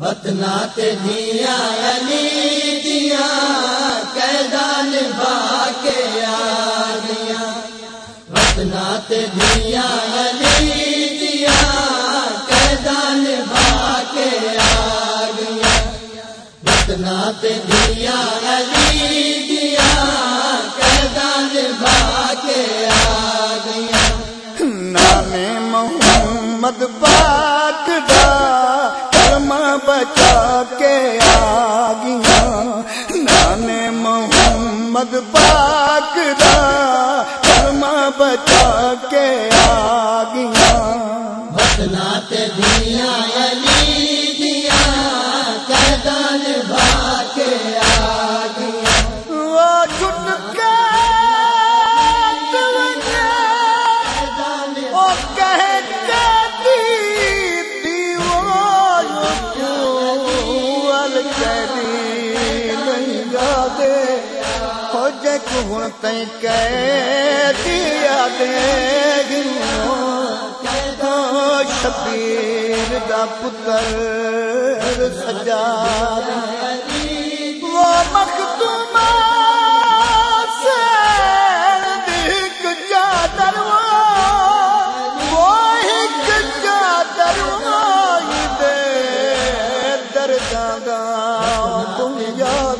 بتنا دیا علی دیا کیدان با کے آ گیا دیا علی دیا کیدان با کے آ گیا دیا بچا کے آ گیا نان محمد پاک دا بچا کے ہو جے دیا دے شبیر دا پتر سجاد وہ مخدوم سے ایک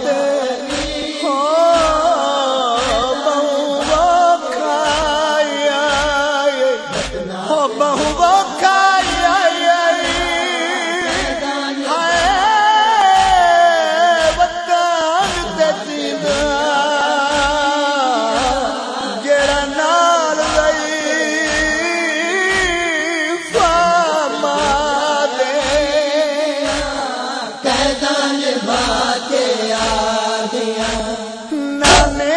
دے کیدان با کے آ گیا نانے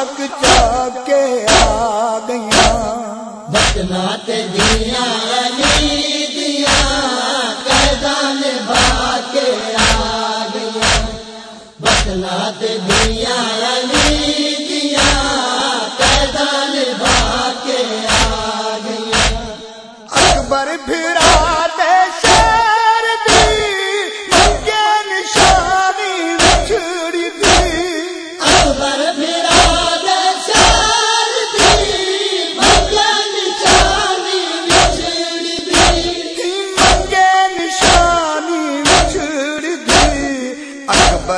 پوشاک چا کے آ گیا دیا علی دیا کے آ گیا بتنا دیا علی کے آ گیا اکبر دے دی نشانی اکبر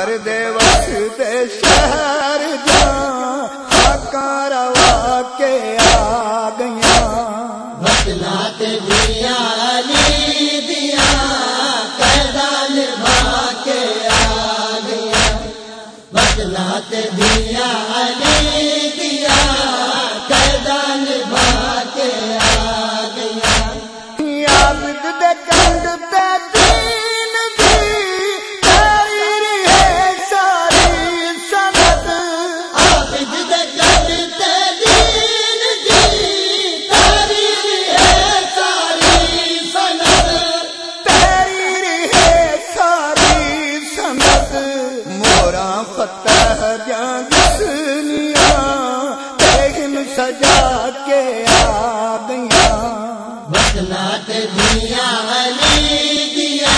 اکبر دے وقت دے شہر جا روا کے آ گیا بتنا دیا علی دیا کیدان با کے آ گیا بتنا دیا علی دیا کیدان کے آ گیا بتنا دیا علی دیا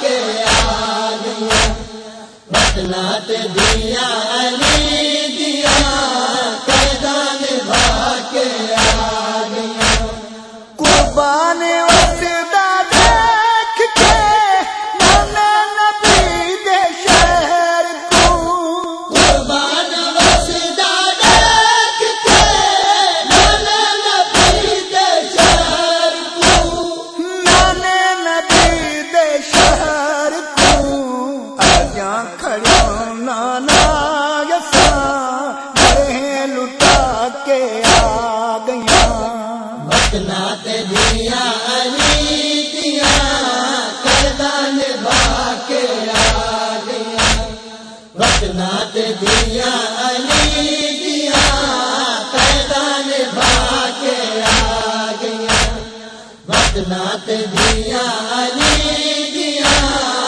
کے آ گیا بتنا دیا آ گیا بتلات دیا ریتیاں آ گیا بتلات دیا ریتیاں کردا نبھا کے آ گیا بتلات دیا ریتیاں